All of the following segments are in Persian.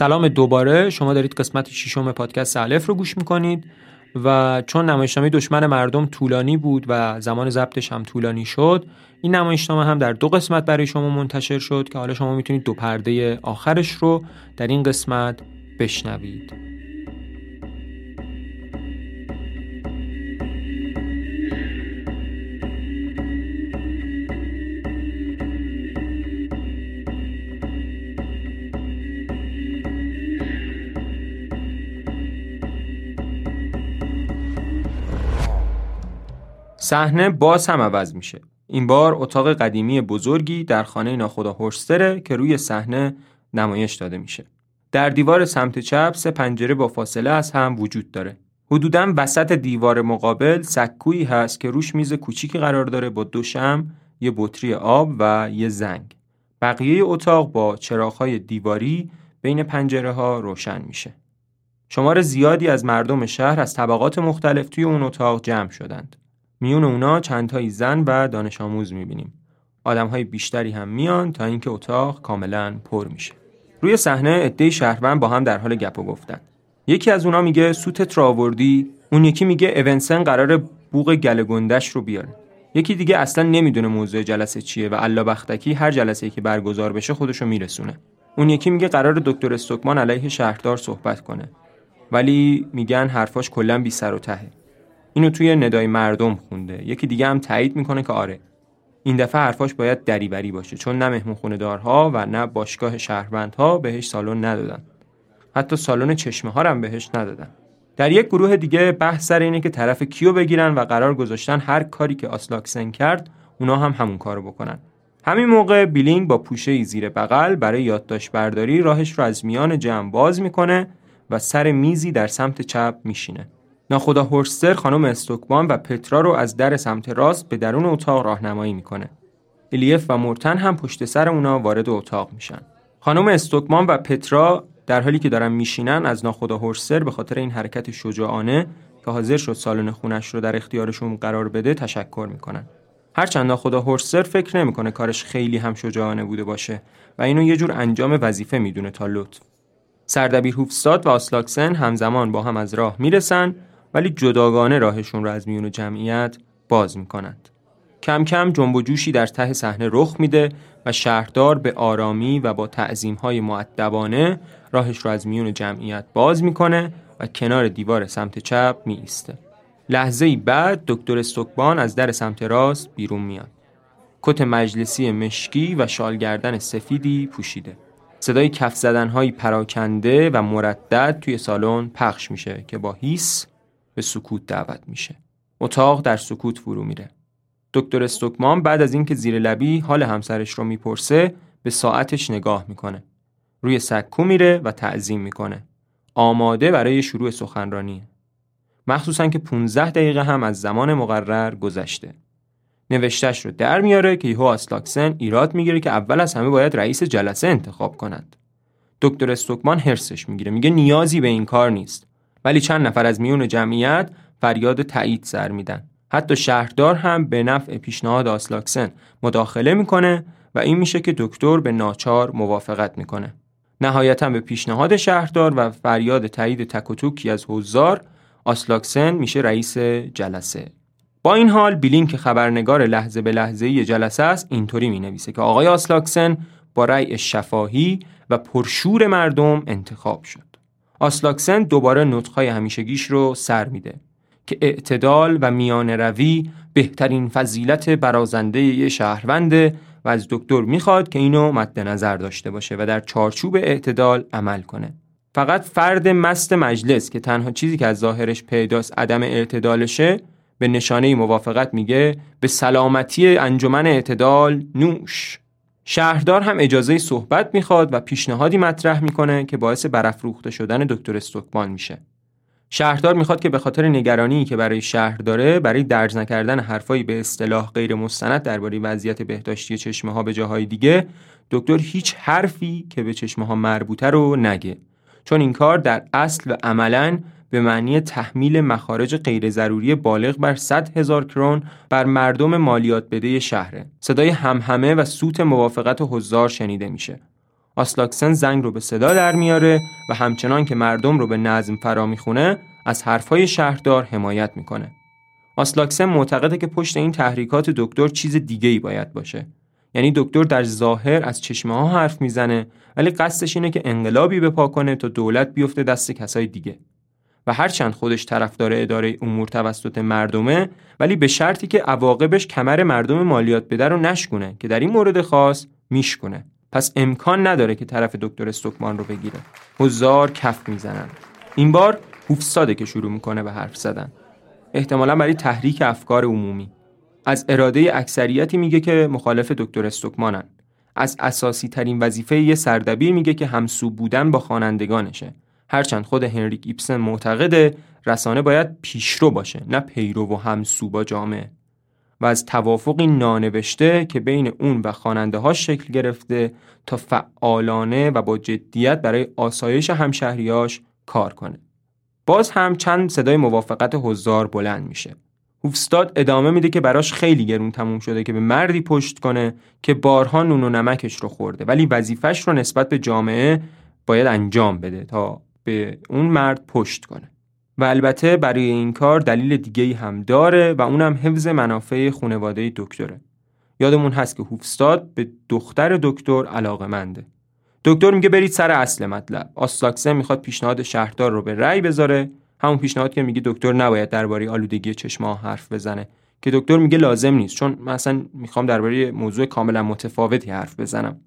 سلام دوباره. شما دارید قسمت ششم پادکست الف رو گوش می‌کنید و چون نمایشنامه دشمن مردم طولانی بود و زمان ضبطش هم طولانی شد این نمایشنامه هم در دو قسمت برای شما منتشر شد که حالا شما می‌تونید دو پرده آخرش رو در این قسمت بشنوید. صحنه باز هم عوض میشه. این بار اتاق قدیمی بزرگی در خانه ناخدا هورستره که روی صحنه نمایش داده میشه. در دیوار سمت چپ سه پنجره با فاصله از هم وجود داره. حدودا وسط دیوار مقابل سکویی هست که روش میز کوچیکی قرار داره با دو شم یه بطری آب و یه زنگ. بقیه اتاق با چراغهای دیواری بین پنجره ها روشن میشه. شمار زیادی از مردم شهر از طبقات مختلف توی اون اتاق جمع شدند. میون اونا چندتایی زن و دانش آموز می‌بینیم. آدم های بیشتری هم میان تا اینکه اتاق کاملا پر میشه. روی صحنه عده شهروند با هم در حال گپ و گفتن. یکی از اونا میگه سوتت را آوردی، اون یکی میگه اونسن قرار بوق گل گندش رو بیاره. یکی دیگه اصلا نمی‌دونه موضوع جلسه چیه و الله بختکی هر جلسه که برگزار بشه خودشو میرسونه. اون یکی میگه قرار دکتر استوکمان علیه شهردار صحبت کنه. ولی میگن حرفاش کلا بی سر و تهه. اینو توی ندای مردم خونده. یکی دیگه هم تایید می‌کنه که آره این دفعه حرفاش باید دریوری باشه چون نه مهمون دارها و نه باشگاه شهروندها بهش سالن ندادن. حتی سالن چشمه ها هم بهش ندادن. در یک گروه دیگه بحث سر اینه که طرف کیو بگیرن و قرار گذاشتن هر کاری که آسلاکسن کرد اونا هم همون کارو بکنن. همین موقع بیلینگ با پوشه زیر بغل برای یادداشت برداری راهش رو از میان جمع باز می‌کنه و سر میزی در سمت چپ میشینه. ناخدا هورستر خانم استوکبان و پترا رو از در سمت راست به درون اتاق راهنمایی می‌کنه. الیف و مورتن هم پشت سر اونا وارد اتاق میشن. خانم استوکمان و پترا در حالی که دارن میشینن از ناخدا هورستر به خاطر این حرکت شجاعانه که حاضر شد سالن خونش رو در اختیارشون قرار بده تشکر می‌کنن. هرچند ناخدا هورستر فکر نمی‌کنه کارش خیلی هم شجاعانه بوده باشه و اینو یه جور انجام وظیفه می‌دونه تا لطف. سردبیر هوفستاد و آسلاکسن همزمان با هم از راه می‌رسن ولی جداگانه راهشون رو از میون جمعیت باز می‌کنند. کم کم جنب و جوشی در ته صحنه رخ میده و شهردار به آرامی و با های معدبانه راهش رو از میون جمعیت باز می‌کنه و کنار دیوار سمت چپ می ایسته. لحظه ای بعد دکتر استوکبان از در سمت راست بیرون میاد. کت مجلسی مشکی و شالگردن سفیدی پوشیده. صدای کف زدنهایی پراکنده و مردد توی سالن پخش میشه که با هیس به سکوت دعوت میشه. اتاق در سکوت فرو میره. دکتر استوکمان بعد از اینکه زیر لبی حال همسرش رو می‌پرسه به ساعتش نگاه می‌کنه. روی سکو میره و تعظیم می‌کنه. آماده برای شروع سخنرانی. مخصوصا که 15 دقیقه هم از زمان مقرر گذشته. نوشتش رو در میاره که یهو آسلاکسن ایراد می‌گیره که اول از همه باید رئیس جلسه انتخاب کنند. دکتر استوکمان هرسش می‌گیره میگه نیازی به این کار نیست. ولی چند نفر از میون جمعیت فریاد تایید سر میدن. حتی شهردار هم به نفع پیشنهاد آسلاکسن مداخله می‌کنه و این میشه که دکتر به ناچار موافقت می‌کنه. نهایتا به پیشنهاد شهردار و فریاد تایید تک از حضار آسلاکسن میشه رئیس جلسه. با این حال بیلین که خبرنگار لحظه به لحظه جلسه است اینطوری می نویسه که آقای آسلاکسن با رأی شفاهی و پرشور مردم انتخاب شد. آسلاکسن دوباره نطقهای همیشگیش رو سر میده که اعتدال و میان روی بهترین فضیلت برازنده یه شهرونده و از دکتر می‌خواد که اینو مد نظر داشته باشه و در چارچوب اعتدال عمل کنه. فقط فرد مست مجلس که تنها چیزی که از ظاهرش پیداست عدم اعتدالشه به نشانه موافقت میگه به سلامتی انجمن اعتدال نوش شهردار هم اجازه صحبت می‌خواد و پیشنهادی مطرح می‌کنه که باعث برافروخته شدن دکتر استوکمان میشه. شهردار می‌خواد که به خاطر نگرانی که برای شهر داره برای درج نکردن حرفایی به اصطلاح غیر مستند درباره وضعیت بهداشتی چشمه ها به جاهای دیگه دکتر هیچ حرفی که به چشمه ها مربوطه رو نگه چون این کار در اصل و عملاً به معنی تحمیل مخارج غیر ضروری بالغ بر 100 هزار کرون بر مردم مالیات بده شهره. صدای همهمه و سوت موافقت حضار شنیده میشه. آسلاکسن زنگ رو به صدا در میاره و همچنان که مردم رو به نظم فرا می‌خونه از حرفهای شهردار حمایت می‌کنه. آسلاکسن معتقده که پشت این تحریکات دکتر چیز دیگه ای باید باشه. یعنی دکتر در ظاهر از چشمه ها حرف می‌زنه ولی قصدش اینه که انقلابی بپا کنه تا دولت بیفته دست کسای دیگه. و هرچند خودش طرفدار اداره امور توسط مردمه ولی به شرطی که عواقبش کمر مردم مالیات بده رو نشکنه که در این مورد خاص میشکنه پس امکان نداره که طرف دکتر استوکمان رو بگیره. هزار کف می‌زنن. این بار هوفستاده که شروع می‌کنه به حرف زدن. احتمالا برای تحریک افکار عمومی. از اراده اکثریتی میگه که مخالف دکتر استوکمانن از اساسی ترین وظیفه یه سردبیر میگه که همسو بودن با خوانندگانشه. هرچند خود هنریک ایپسن معتقده رسانه باید پیشرو باشه نه پیرو و همسو با جامعه و از توافقی نانوشته که بین اون و خواننده ها شکل گرفته تا فعالانه و با جدیت برای آسایش همشهریاش کار کنه. باز هم چند صدای موافقت هزار بلند میشه. هوفستاد ادامه میده که براش خیلی گرون تموم شده که به مردی پشت کنه که بارها نون و نمکش رو خورده ولی وظیفش رو نسبت به جامعه باید انجام بده تا به اون مرد پشت کنه. و البته برای این کار دلیل دیگه هم داره و اونم حفظ منافع خانواده دکتره. یادمون هست که هوفستاد به دختر دکتر علاقه منده. دکتر میگه برید سر اصل مطلب. آسلاکسن می‌خواد پیشنهاد شهردار رو به رأی بذاره. همون پیشنهاد که میگه دکتر نباید درباره آلودگی چشما حرف بزنه که دکتر میگه لازم نیست چون مثلا می‌خوام درباره موضوع کاملا متفاوتی حرف بزنم.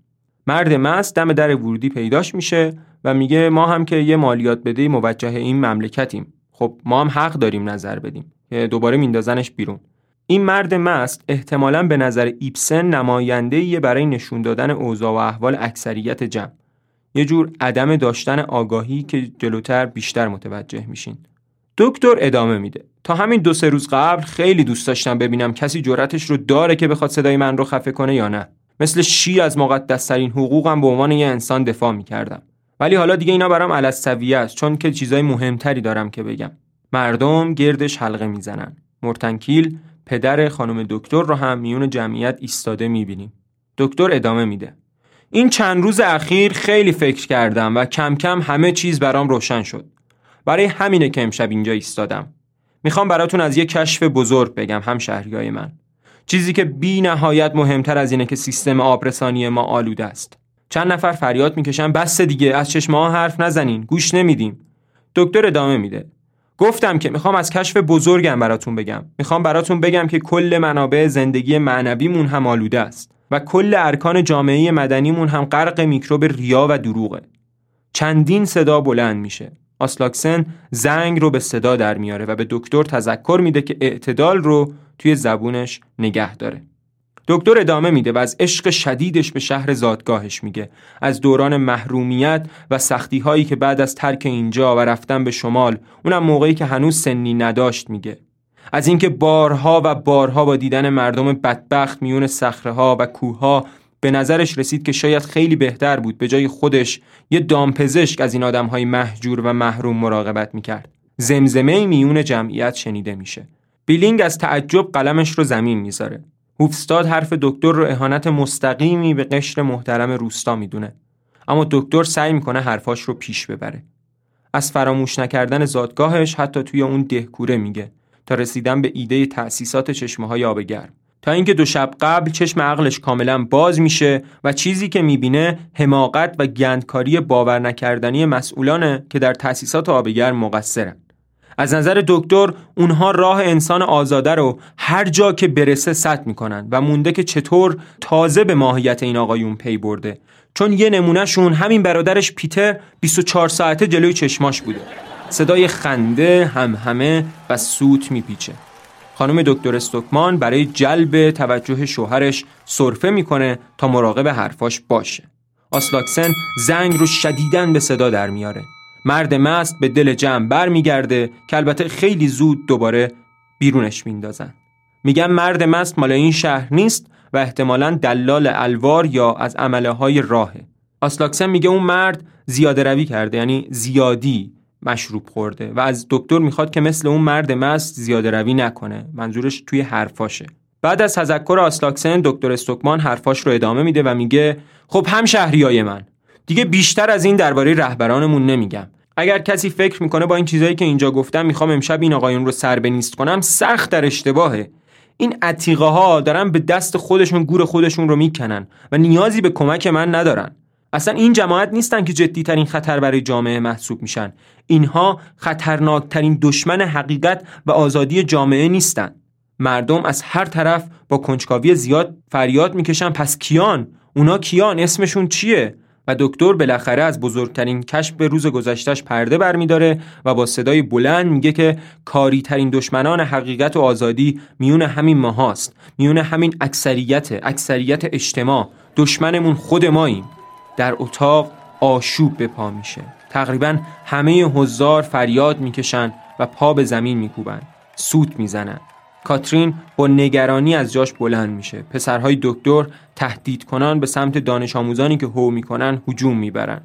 مرد مست دم در ورودی پیداش میشه و میگه ما هم که یه مالیات بده موجه این مملکتیم. خب ما هم حق داریم نظر بدیم. که دوباره میندازنش بیرون. این مرد مست احتمالا به نظر ایپسن نماینده برای نشون دادن اوضاع و احوال اکثریت جمع. یه جور عدم داشتن آگاهی که جلوتر بیشتر متوجه میشین. دکتر ادامه میده. تا همین دو سه روز قبل خیلی دوست داشتم ببینم کسی جرأتش رو داره که بخواد صدای من رو خفه کنه یا نه. مثل شیر از مقدسترین حقوقم به عنوان یه انسان دفاع می‌کردم. ولی حالا دیگه اینا برام علسویه است چون که چیزای مهمتری دارم که بگم. مردم گردش حلقه می‌زنن. مرتنکیل پدر خانم دکتر رو هم میون جمعیت ایستاده می‌بینیم. دکتر ادامه میده. این چند روز اخیر خیلی فکر کردم و کم کم همه چیز برام روشن شد. برای همینه که امشب اینجا ایستادم. می‌خوام براتون از یه کشف بزرگ بگم هم شهریای من. چیزی که بی نهایت مهمتر از اینه که سیستم آبرسانی ما آلوده است. چند نفر فریاد می‌کشن بس دیگه از چشم ها حرف نزنین گوش نمیدیم. دکتر ادامه میده. گفتم که می‌خوام از کشف بزرگم براتون بگم. می‌خوام براتون بگم که کل منابع زندگی معنویمون هم آلوده است و کل ارکان جامعه مدنیمون هم غرق میکروب ریا و دروغه. چندین صدا بلند میشه. آسلاکسن زنگ رو به صدا در میاره و به دکتر تذکر میده که اعتدال رو توی زبونش نگه داره. دکتر ادامه میده و از عشق شدیدش به شهر زادگاهش میگه. از دوران محرومیت و سختی هایی که بعد از ترک اینجا و رفتن به شمال اونم موقعی که هنوز سنی نداشت میگه. از اینکه بارها و بارها با دیدن مردم بدبخت میون صخره ها و کوه ها به نظرش رسید که شاید خیلی بهتر بود به جای خودش یه دامپزشک از این آدم های محجور و محروم مراقبت می‌کرد. زمزمه میون جمعیت شنیده میشه. بیلینگ از تعجب قلمش رو زمین می‌ذاره. هوفستاد حرف دکتر رو اهانت مستقیمی به قشر محترم روستا می‌دونه. اما دکتر سعی می‌کنه حرفاش رو پیش ببره. از فراموش نکردن زادگاهش حتی توی اون دهکوره میگه تا رسیدن به ایده تأسیسات چشمه های آب گرم. تا اینکه دو شب قبل چشم عقلش کاملا باز میشه و چیزی که می‌بینه حماقت و گندکاری باور نکردنی مسئولانه که در تأسیسات آب گرم مقصرن. از نظر دکتر اونها راه انسان آزاده رو هر جا که برسه سد می‌کنن و مونده که چطور تازه به ماهیت این آقایون پی برده. چون یه نمونهشون همین برادرش پیتر 24 ساعته جلوی چشماش بوده. صدای خنده همه و سوت میپیچه. خانم دکتر استوکمان برای جلب توجه شوهرش سرفه می‌کنه تا مراقب حرفاش باشه. آسلاکسن زنگ رو شدیدن به صدا در میاره. مرد مست به دل جمع بر میگرده که البته خیلی زود دوباره بیرونش میندازن. میگن مرد مست مال این شهر نیست و احتمالا دلال الوار یا از عمله های راهه. آسلاکسن میگه اون مرد زیاده روی کرده یعنی زیادی. مشروب خورده و از دکتر می‌خواد که مثل اون مرد مست زیاده روی نکنه. منظورش توی حرفاشه. بعد از تذکر آسلاکسن دکتر استوکمان حرفاش رو ادامه میده و میگه خب هم شهریای من. دیگه بیشتر از این درباره رهبرانمون نمیگم. اگر کسی فکر می‌کنه با این چیزایی که اینجا گفتم می‌خوام امشب این آقایون رو سر بنیست کنم سخت در اشتباهه. این عتیقه ها دارن به دست خودشون گور خودشون رو می‌کنن و نیازی به کمک من ندارن. اصلا این جماعت نیستن که جدی ترین خطر برای جامعه محسوب میشن. اینها خطرناکترین دشمن حقیقت و آزادی جامعه نیستن. مردم از هر طرف با کنجکاوی زیاد فریاد می‌کشن. پس کیان؟ اونا کیان؟ اسمشون چیه؟ و دکتر بالاخره از بزرگترین کشف روز گذشتش پرده برمیداره و با صدای بلند میگه که کاری ترین دشمنان حقیقت و آزادی میون همین ماهاست. میون همین اکثریت اکثریت اجتماع. دشمنمون خود ماییم. در اتاق آشوب به پا میشه. تقریبا همه حضار فریاد می‌کشن و پا به زمین میکوبن. سوت می‌زنن. کاترین با نگرانی از جاش بلند میشه. پسرهای دکتر تهدید کنان به سمت دانش آموزانی که هو می‌کنن هجوم می‌برن.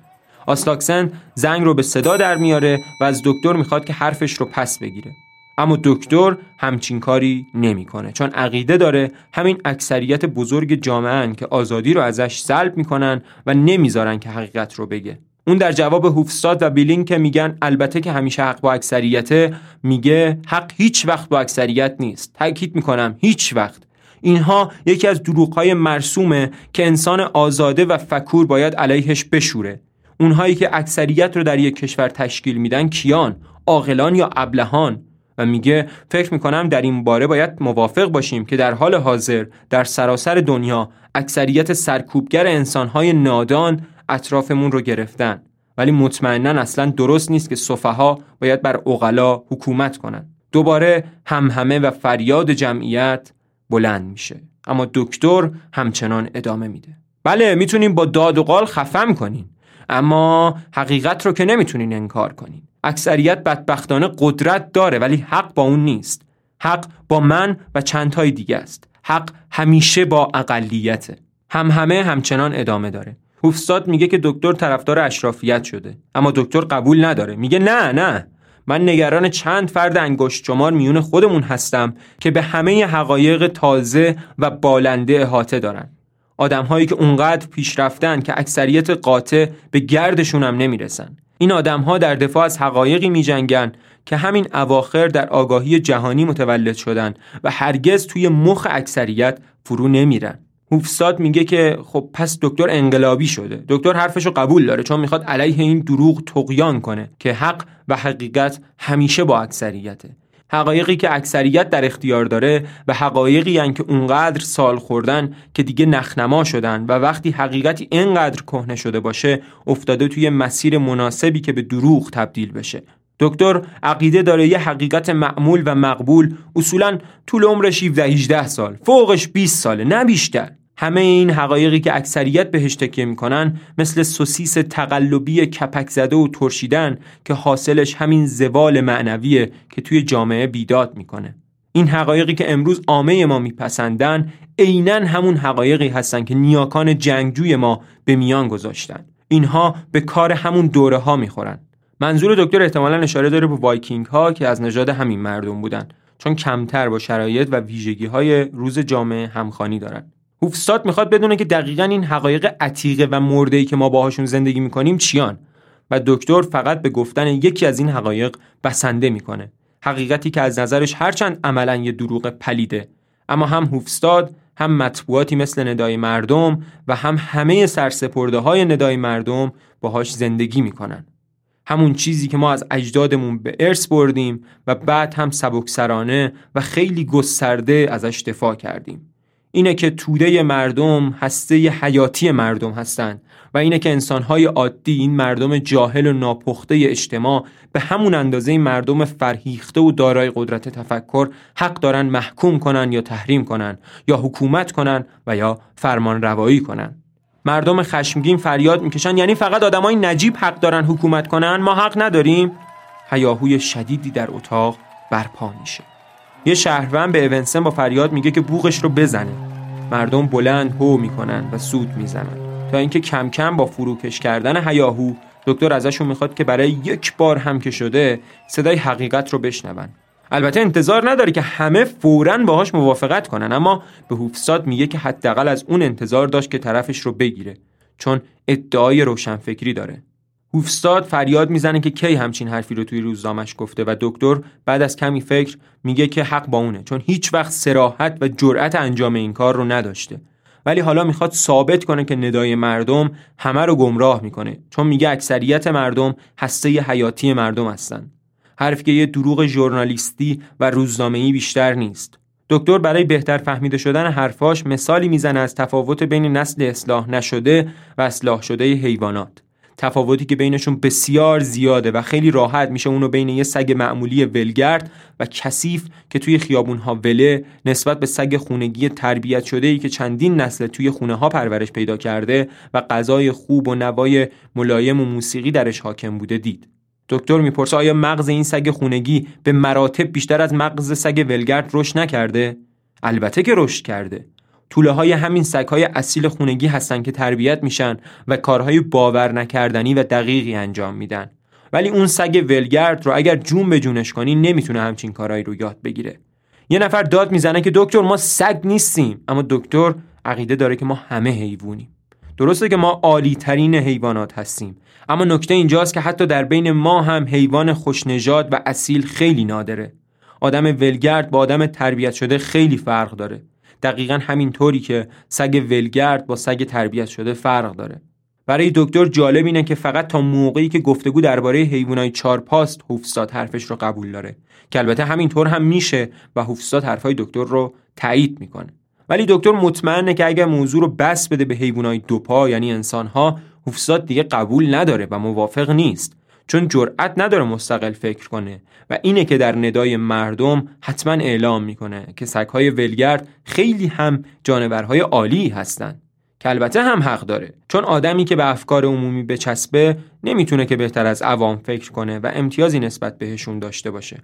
آسلاکسن زنگ رو به صدا در میاره و از دکتر می‌خواد که حرفش رو پس بگیره. اما دکتر همچین کاری نمی‌کنه چون عقیده داره همین اکثریت بزرگ جامعه که آزادی رو ازش سلب می‌کنن و نمی‌ذارن که حقیقت رو بگه. اون در جواب هوفستاد و بیلینگ که میگن البته که همیشه حق با اکثریته میگه حق هیچ وقت با اکثریت نیست. تاکید می‌کنم هیچ وقت. اینها یکی از دروغهای مرسومه که انسان آزاده و فکور باید علیهش بشوره. اونهایی که اکثریت رو در یک کشور تشکیل میدن کیان؟ عاقلان یا ابلهان؟ و میگه فکر می‌کنم در این باره باید موافق باشیم که در حال حاضر در سراسر دنیا اکثریت سرکوبگر انسانهای نادان اطرافمون رو گرفتن. ولی مطمئنا اصلا درست نیست که صفها باید بر اغلا حکومت کنن. دوباره هم همه و فریاد جمعیت بلند میشه. اما دکتر همچنان ادامه میده. بله می‌تونیم با داد و قال خفم کنین اما حقیقت رو که نمی‌تونین انکار کنین. اکثریت بدبختانه قدرت داره ولی حق با اون نیست. حق با من و چندهای دیگه است. حق همیشه با اقلیته. هم همه همچنان ادامه داره. هوفستاد میگه که دکتر طرفدار اشرافیت شده. اما دکتر قبول نداره. میگه نه نه. من نگران چند فرد انگشت شمار میون خودمون هستم که به همه حقایق تازه و بالنده احاطه دارن. آدمهایی که اونقدر پیشرفتن که اکثریت قاطع به گردشون هم نمی‌رسن. این آدمها در دفاع از حقایقی میجنگن که همین اواخر در آگاهی جهانی متولد شدن و هرگز توی مخ اکثریت فرو نمیرن. هوفستاد میگه که خب پس دکتر انقلابی شده. دکتر حرفشو قبول داره چون می‌خواد علیه این دروغ تقیان کنه که حق و حقیقت همیشه با اکثریته. حقایقی که اکثریت در اختیار داره و حقایقی هن که اونقدر سال خوردن که دیگه نخنما شدن و وقتی حقیقتی اینقدر کهنه شده باشه افتاده توی مسیر مناسبی که به دروغ تبدیل بشه. دکتر عقیده داره یه حقیقت معمول و مقبول اصولا طول عمرش 17 18 سال فوقش 20 ساله نه بیشتر. همه این حقایقی که اکثریت بهش تکیه می‌کنن مثل سوسیس تقلبی کپک زده و ترشیدن که حاصلش همین زوال معنویه که توی جامعه بیداد می‌کنه. این حقایقی که امروز عامه ما میپسندن عینا همون حقایقی هستن که نیاکان جنگجوی ما به میان گذاشتن. اینها به کار همون دوره ها می‌خورن. منظور دکتر احتمالا اشاره داره به وایکینگ ها که از نژاد همین مردم بودن چون کمتر با شرایط و ویژگی های روز جامعه همخانی دارن. هوفستاد می‌خواد بدونه که دقیقا این حقایق عتیقه و مرده‌ای که ما باهاشون زندگی می‌کنیم چیان. و دکتر فقط به گفتن یکی از این حقایق بسنده می‌کنه. حقیقتی که از نظرش هرچند عملا یه دروغ پلیده. اما هم هوفستاد هم مطبوعاتی مثل ندای مردم و هم همه سرسپرده های ندای مردم باهاش زندگی می‌کنن. همون چیزی که ما از اجدادمون به ارث بردیم و بعد هم سبکسرانه و خیلی گسترده ازش دفاع کردیم. اینه که توده مردم هسته حیاتی مردم هستند و اینه که انسانهای عادی این مردم جاهل و ناپخته اجتماع به همون اندازه مردم فرهیخته و دارای قدرت تفکر حق دارن محکوم کنن یا تحریم کنن یا حکومت کنن و یا فرمان روایی کنن. مردم خشمگین فریاد می‌کشن یعنی فقط آدمای نجیب حق دارن حکومت کنن. ما حق نداریم. هیاهوی شدیدی در اتاق برپا میشه. یه شهروند به اونسن با فریاد میگه که بوغش رو بزنه. مردم بلند هو می‌کنن و سود می‌زنن. تا اینکه کم کم با فروکش کردن هیاهو دکتر ازشون می‌خواد که برای یک بار هم که شده صدای حقیقت رو بشنون. البته انتظار نداره که همه فورا باهاش موافقت کنن اما به هوفستاد میگه که حداقل از اون انتظار داشت که طرفش رو بگیره چون ادعای روشنفکری داره. هوفستاد فریاد می‌زنه که کی همچین حرفی رو توی روزنامش گفته و دکتر بعد از کمی فکر میگه که حق با اونه چون هیچ وقت سراحت و جرأت انجام این کار رو نداشته. ولی حالا می‌خواد ثابت کنه که ندای مردم همه رو گمراه می‌کنه چون میگه اکثریت مردم هسته حیاتی مردم هستن. حرفی که یه دروغ ژورنالیستی و روزنامه‌ای بیشتر نیست. دکتر برای بهتر فهمیده شدن حرفاش مثالی می‌زنه از تفاوت بین نسل اصلاح نشده و اصلاح شده حیوانات. تفاوتی که بینشون بسیار زیاده و خیلی راحت میشه اونو بین یه سگ معمولی ولگرد و کثیف که توی خیابون ها وله نسبت به سگ خونگی تربیت شده ای که چندین نسل توی خونه ها پرورش پیدا کرده و غذای خوب و نوای ملایم و موسیقی درش حاکم بوده دید. دکتر می‌پرسه آیا مغز این سگ خونگی به مراتب بیشتر از مغز سگ ولگرد رشد نکرده؟ البته که رشد کرده. طوله های همین سگ های اصیل خونگی هستن که تربیت میشن و کارهای باور نکردنی و دقیقی انجام میدن. ولی اون سگ ولگرد رو اگر جون به جونش کنی نمی‌تونه همچین کارهایی رو یاد بگیره. یه نفر داد می‌زنه که دکتر ما سگ نیستیم. اما دکتر عقیده داره که ما همه حیوانیم. درسته که ما عالی ترین حیوانات هستیم. اما نکته اینجاست که حتی در بین ما هم حیوان خوشنژاد و اصیل خیلی نادره. آدم ولگرد با آدم تربیت شده خیلی فرق داره. دقیقا همین طوری که سگ ولگرد با سگ تربیت شده فرق داره. برای دکتر جالب اینه که فقط تا موقعی که گفتگو درباره حیوانات چارپاست هوفستاد حرفش رو قبول داره. که البته همینطور هم میشه و هوفستاد حرفای دکتر رو تایید می‌کنه. ولی دکتر مطمئنه که اگر موضوع رو بس بده به حیوانات دوپا یعنی انسانها هوفستاد دیگه قبول نداره و موافق نیست. چون جرأت نداره مستقل فکر کنه و اینه که در ندای مردم حتما اعلام می‌کنه که سگهای ولگرد خیلی هم جانورهای عالی هستند که البته هم حق داره. چون آدمی که به افکار عمومی بچسبه نمی‌تونه که بهتر از عوام فکر کنه و امتیازی نسبت بهشون داشته باشه.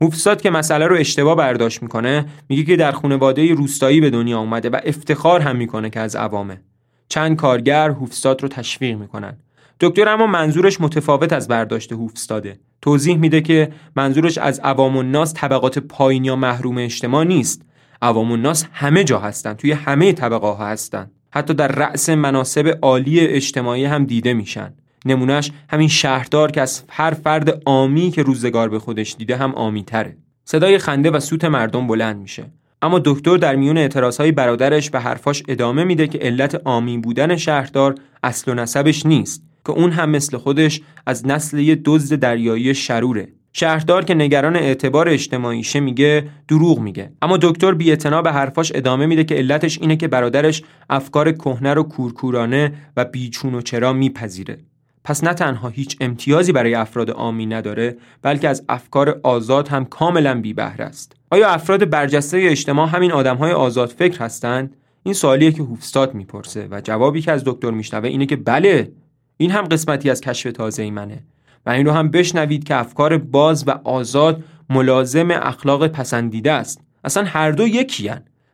هوفستاد که مسئله رو اشتباه برداشت می‌کنه میگه که در خانواده روستایی به دنیا اومده و افتخار هم می‌کنه که از عوامه. چند کارگر هوفستاد رو تشویق می‌کنن. دکتر اما منظورش متفاوت از برداشت هوفستاده. توضیح میده که منظورش از عوام الناس طبقات پایین یا محروم اجتماع نیست. عوام الناس همه جا هستن توی همه طبقه ها هستن. حتی در رأس مناسب عالی اجتماعی هم دیده میشن. نمونهش همین شهردار که از هر فرد آمی که روزگار به خودش دیده هم آمی تره صدای خنده و سوت مردم بلند میشه. اما دکتر در میون اعتراضهای برادرش به حرفاش ادامه میده که علت آمی بودن شهردار اصل و نسبش نیست. که اون هم مثل خودش از نسل یه دزد دریایی شروره. شهردار که نگران اعتبار اجتماعیشه میگه دروغ میگه. اما دکتر بی به حرفاش ادامه میده که علتش اینه که برادرش افکار کهنه رو کورکورانه و بیچون و چرا میپذیره. پس نه تنها هیچ امتیازی برای افراد عامی نداره بلکه از افکار آزاد هم کاملا بی بهره است. آیا افراد برجسته اجتماع همین آدمهای آزاد فکر هستند؟ این سوالیه که هوفستاد می‌پرسه و جوابی که از دکتر میشنوه اینه که بله این هم قسمتی از کشف تازه ای منه و این رو هم بشنوید که افکار باز و آزاد ملازم اخلاق پسندیده است. اصلا هر دو یکی.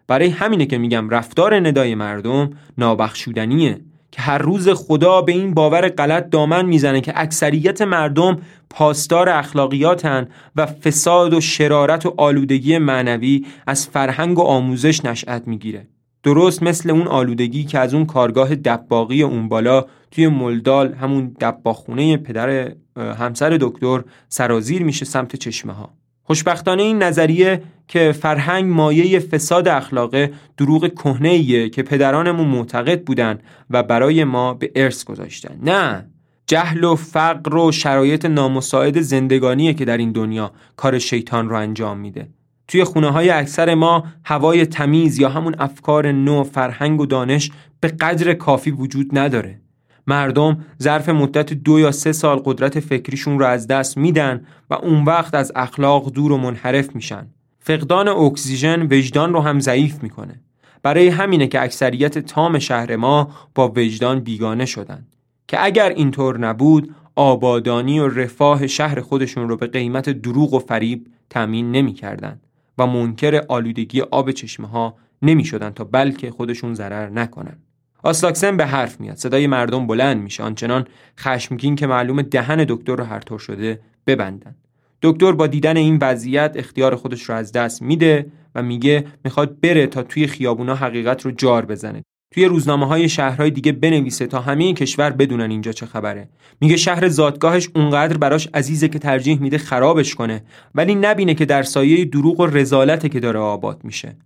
برای همینه که میگم رفتار ندای مردم نابخشودنیه. که هر روز خدا به این باور غلط دامن می‌زنه که اکثریت مردم پاسدار اخلاقیاتن و فساد و شرارت و آلودگی معنوی از فرهنگ و آموزش نشأت می‌گیره. درست مثل اون آلودگی که از اون کارگاه دباغی اون بالا توی ملدال همون دباخونه پدر همسر دکتر سرازیر میشه سمت چشمه ها خوشبختانه این نظریه که فرهنگ مایه فساد اخلاقه دروغ کهنه که پدرانمون معتقد بودن و برای ما به ارث گذاشتن. نه جهل و فقر و شرایط نامساعد زندگانیه که در این دنیا کار شیطان رو انجام میده. توی خونه های اکثر ما هوای تمیز یا همون افکار نو فرهنگ و دانش به قدر کافی وجود نداره. مردم ظرف مدت دو یا سه سال قدرت فکریشون رو از دست میدن و اون وقت از اخلاق دور و منحرف میشن فقدان اکسیژن وجدان رو هم ضعیف می‌کنه برای همینه که اکثریت تام شهر ما با وجدان بیگانه شدن که اگر اینطور نبود آبادانی و رفاه شهر خودشون رو به قیمت دروغ و فریب تأمین نمی‌کردند. و منکر آلودگی آب چشمه ها نمی شدن تا بلکه خودشون ضرر نکنن. آسلاکسن به حرف میاد. صدای مردم بلند میشه. آنچنان خشمگین که معلوم دهن دکتر رو هر طور شده ببندن. دکتر با دیدن این وضعیت اختیار خودش رو از دست میده و میگه می‌خواد بره تا توی خیابونا حقیقت رو جار بزنه. توی روزنامه های شهرهای دیگه بنویسه تا همه کشور بدونن اینجا چه خبره. میگه شهر زادگاهش اونقدر براش عزیزه که ترجیح میده خرابش کنه ولی نبینه که در سایه دروغ و رزالته که داره آباد میشه.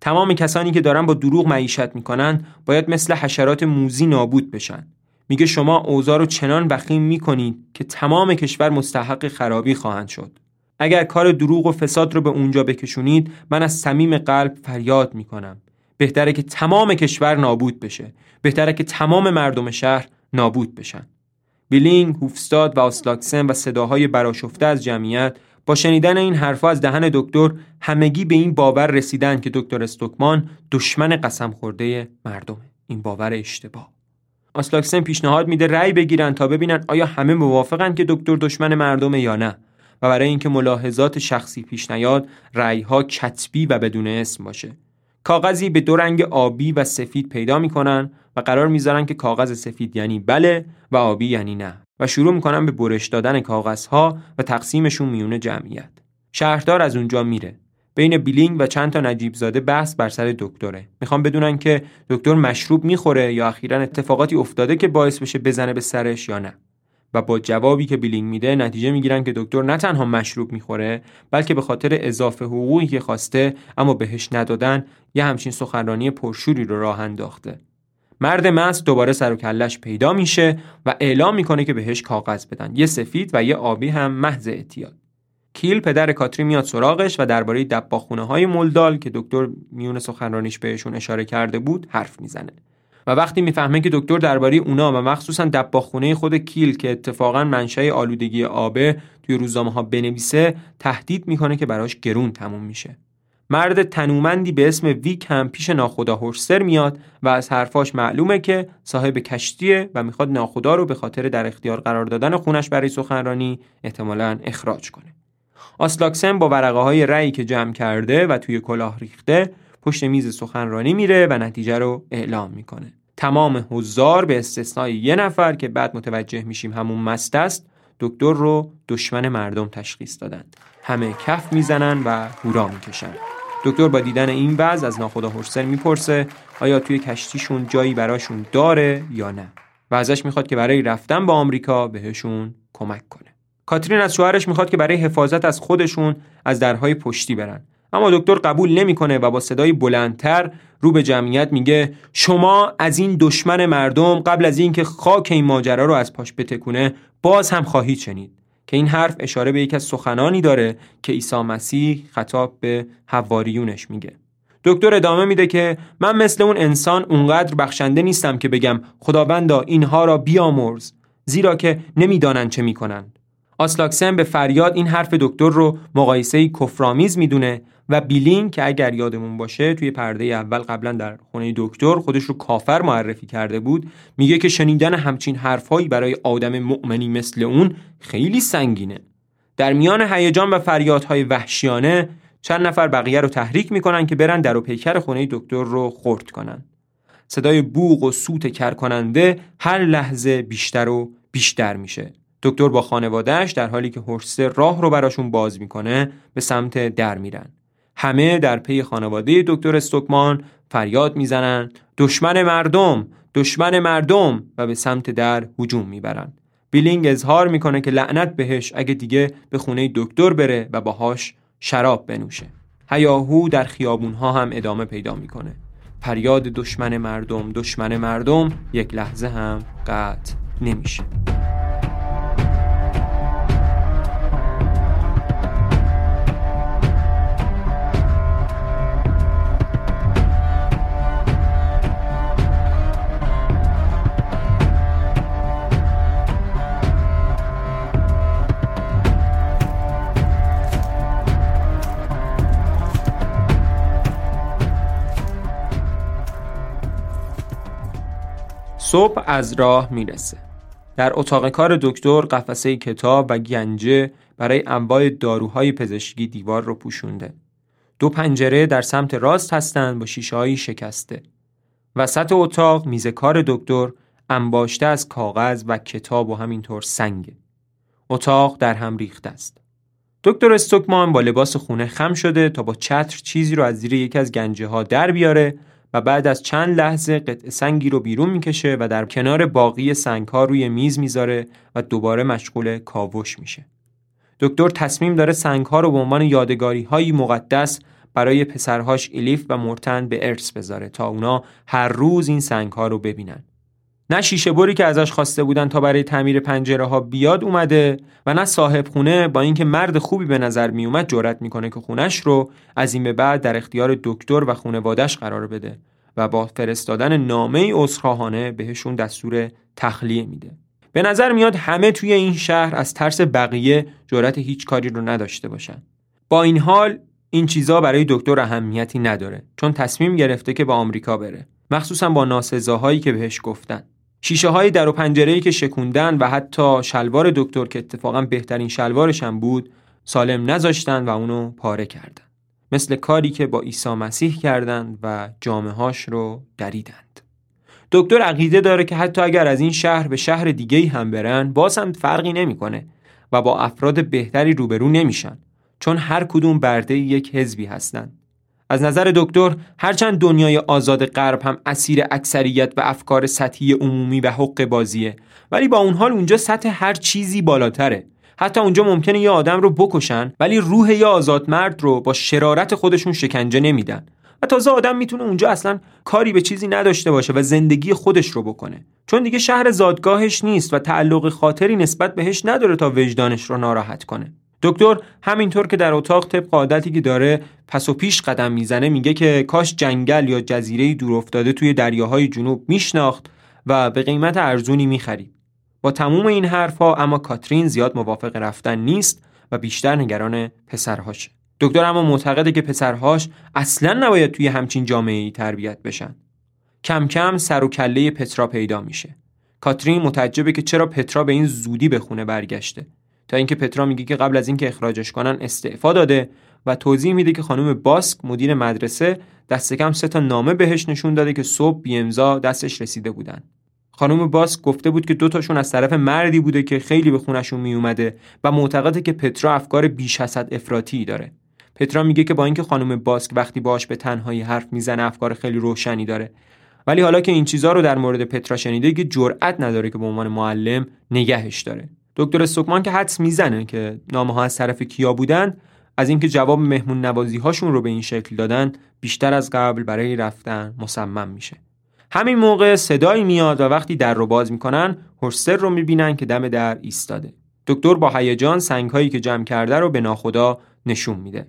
تمام کسانی که دارن با دروغ معیشت می‌کنن باید مثل حشرات موزی نابود بشن. میگه شما اوضاع رو چنان وخیم می‌کنید که تمام کشور مستحق خرابی خواهند شد. اگر کار دروغ و فساد رو به اونجا بکشونید من از صمیم قلب فریاد می‌کنم. بهتره که تمام کشور نابود بشه. بهتره که تمام مردم شهر نابود بشن. بیلینگ، هوفستاد و آسلاکسن و صداهای براشفته از جمعیت با شنیدن این حرفها از دهن دکتر همگی به این باور رسیدن که دکتر استوکمان دشمن قسم خورده مردمه. این باور اشتباه. آسلاکسن پیشنهاد میده رأی بگیرن تا ببینن آیا همه موافقن که دکتر دشمن مردمه یا نه. و برای اینکه ملاحظات شخصی پیش نیاد رأیها کتبی و بدون اسم باشه. کاغذی به دو رنگ آبی و سفید پیدا می‌کنن و قرار می‌ذارن که کاغذ سفید یعنی بله و آبی یعنی نه. و شروع می‌کنن به برش دادن کاغذها و تقسیمشون میونه جمعیت. شهردار از اونجا میره. بین بیلینگ و چند تا نجیب زاده بحث بر سر دکتره. می‌خوام بدونن که دکتر مشروب می‌خوره یا اخیرا اتفاقاتی افتاده که باعث بشه بزنه به سرش یا نه. و با جوابی که بیلینگ میده نتیجه می‌گیرن که دکتر نه تنها مشروب می‌خوره بلکه به خاطر اضافه حقوقی که خواسته اما بهش ندادن یه همچین سخنرانی پرشوری رو راه انداخته. مرد مست دوباره سر و کلش پیدا میشه و اعلام می‌کنه که بهش کاغذ بدن. یه سفید و یه آبی هم محض اعتیاد. کیل پدر کاتری میاد سراغش و درباره دباخونه های مولدال که دکتر میون سخنرانیش بهشون اشاره کرده بود حرف می‌زنه. و وقتی می‌فهمه که دکتر درباره اونا و مخصوصا دباخونه خود کیل که اتفاقا منشأ آلودگی آبه توی روزنامه ها بنویسه تهدید می‌کنه که براش گرون تموم میشه. مرد تنومندی به اسم ویک هم پیش ناخدا هورستر میاد و از حرفاش معلومه که صاحب کشتیه و می‌خواد ناخدا رو به خاطر در اختیار قرار دادن خونش برای سخنرانی احتمالا اخراج کنه. آسلاکسن با ورقه های رأی که جمع کرده و توی کلاه ریخته پشت میز سخنرانی میره و نتیجه رو اعلام می‌کنه. تمام حضار به استثنای یه نفر که بعد متوجه میشیم همون مست است دکتر رو دشمن مردم تشخیص دادن همه کف می‌زنن و هورا می‌کشن دکتر با دیدن این وضع از ناخدا هورسر می‌پرسه آیا توی کشتیشون جایی براشون داره یا نه و ازش می‌خواد که برای رفتن با آمریکا بهشون کمک کنه. کاترین از شوهرش می‌خواد که برای حفاظت از خودشون از درهای پشتی برن. اما دکتر قبول نمی‌کنه و با صدای بلندتر رو به جمعیت میگه شما از این دشمن مردم قبل از اینکه خاک این ماجرا رو از پاش بتکونه باز هم خواهید شنید. که این حرف اشاره به یک از سخنانی داره که عیسی مسیح خطاب به حواریونش میگه. دکتر ادامه میده که من مثل اون انسان اونقدر بخشنده نیستم که بگم خداوندا اینها را بیامرز زیرا که نمی‌دانند چه می‌کنن آسلاکسن به فریاد این حرف دکتر رو مقایسه کفرآمیز می‌دونه و بیلین که اگر یادمون باشه توی پرده اول قبلا در خونه دکتر خودش رو کافر معرفی کرده بود. میگه که شنیدن همچین حرفهایی برای آدم مؤمنی مثل اون خیلی سنگینه. در میان هیجان و فریادهای وحشیانه چند نفر بقیه رو تحریک می‌کنن که برن در و پیکر خونه دکتر رو خورد کنن. صدای بوغ و سوت کرکننده هر لحظه بیشتر و بیشتر میشه. دکتر با خانوادهش در حالی که هورستر راه رو براشون باز می‌کنه به سمت در میرن. همه در پی خانواده دکتر استوکمان فریاد می‌زنن دشمن مردم دشمن مردم و به سمت در هجوم می‌برن. بیلینگ اظهار می‌کنه که لعنت بهش اگه دیگه به خونه دکتر بره و باهاش شراب بنوشه. هیاهو در خیابونها هم ادامه پیدا می‌کنه. فریاد دشمن مردم دشمن مردم یک لحظه هم قطع نمیشه. صبح از راه می‌رسه. در اتاق کار دکتر قفسه کتاب و گنجه برای انواع داروهای پزشکی دیوار رو پوشونده. دو پنجره در سمت راست هستند با شیشه شکسته. وسط اتاق میز کار دکتر انباشته از کاغذ و کتاب و همینطور سنگه. اتاق در هم ریخته است. دکتر استوکمان با لباس خونه خم شده تا با چتر چیزی رو از زیر یکی از گنجه ها در بیاره و بعد از چند لحظه قطع سنگی رو بیرون می‌کشه و در کنار باقی سنگ ها روی میز می‌ذاره و دوباره مشغول کاوش میشه. دکتر تصمیم داره سنگ ها رو به عنوان یادگاری هایی مقدس برای پسرهاش الیف و مرتن به ارث بذاره تا اونا هر روز این سنگ ها رو ببینن. نه شیشه بری که ازش خواسته بودن تا برای تعمیر پنجره ها بیاد اومده و نه صاحب خونه با اینکه مرد خوبی به نظر می اومد جرأت می‌کنه که خونش رو از این به بعد در اختیار دکتر و خونوادش قرار بده و با فرستادن نامه عذرخواهانه بهشون دستور تخلیه میده. به نظر میاد همه توی این شهر از ترس بقیه جرأت هیچ کاری رو نداشته باشن. با این حال این چیزا برای دکتر اهمیتی نداره چون تصمیم گرفته که به آمریکا بره مخصوصا با ناسزاهایی که بهش گفتن شیشه های در و پنجره که شکوندن و حتی شلوار دکتر که اتفاقا بهترین شلوارش هم بود سالم نذاشتن و اونو پاره کردن. مثل کاری که با عیسی مسیح کردند و جامعه هاش رو دریدند. دکتر عقیده داره که حتی اگر از این شهر به شهر دیگه هم برن باز هم فرقی نمی‌کنه و با افراد بهتری روبرو نمیشن چون هر کدوم برده یک حزبی هستند از نظر دکتر هرچند دنیای آزاد غرب هم اسیر اکثریت و افکار سطحی عمومی و حق بازیه ولی با اون حال اونجا سطح هر چیزی بالاتره. حتی اونجا ممکنه یه آدم رو بکشن ولی روح یه آزاد مرد رو با شرارت خودشون شکنجه نمیدن. و تازه آدم می‌تونه اونجا اصلا کاری به چیزی نداشته باشه و زندگی خودش رو بکنه. چون دیگه شهر زادگاهش نیست و تعلق خاطری نسبت بهش نداره تا وجدانش رو ناراحت کنه. دکتر همینطور که در اتاق طبق عادتی که داره پس و پیش قدم می‌زنه میگه که کاش جنگل یا جزیره دور افتاده توی دریاهای جنوب میشناخت و به قیمت ارزونی می‌خرید. با تموم این حرفها اما کاترین زیاد موافق رفتن نیست و بیشتر نگران پسرهاشه. دکتر اما معتقده که پسرهاش اصلا نباید توی همچین جامعه ای تربیت بشن. کم کم سر و کله پترا پیدا میشه. کاترین متعجبه که چرا پترا به این زودی به خونه برگشته. تا اینکه پترا میگه که قبل از اینکه اخراجش کنن استعفا داده و توضیح میده که خانم باسک مدیر مدرسه دست کم سه تا نامه بهش نشون داده که صبح بی امضا دستش رسیده بودن. خانم باسک گفته بود که دو تاشون از طرف مردی بوده که خیلی به خونشون می اومده و معتقده که پترا افکار بیش حد افراطی داره. پترا میگه که با اینکه خانم باسک وقتی باش به تنهایی حرف می‌زنه افکار خیلی روشنی داره. ولی حالا که این چیزها رو در مورد پترا شنیده که جرأت نداره که به عنوان معلم نگهش داره. دکتر سوکمان که حدس می‌زنه که نامه ها از طرف کیا بودن از اینکه جواب مهمون نوازی هاشون رو به این شکل دادن بیشتر از قبل برای رفتن مصمم میشه. همین موقع صدایی میاد و وقتی در رو باز می‌کنن هورستر رو می‌بینن که دم در ایستاده. دکتر با هیجان سنگ هایی که جمع کرده رو به ناخدا نشون میده.